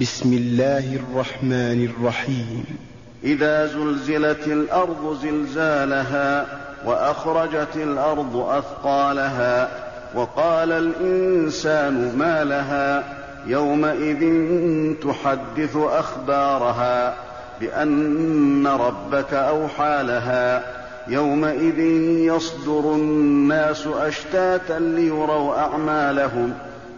بسم الله الرحمن الرحيم. إذا زلزلت الأرض زلزالها وأخرجت الأرض أثقالها وقال الإنسان ما لها يومئذ تحدث أخبارها بأن ربك أوحى لها يومئذ يصدر الناس أشتاتا ليروا أعمالهم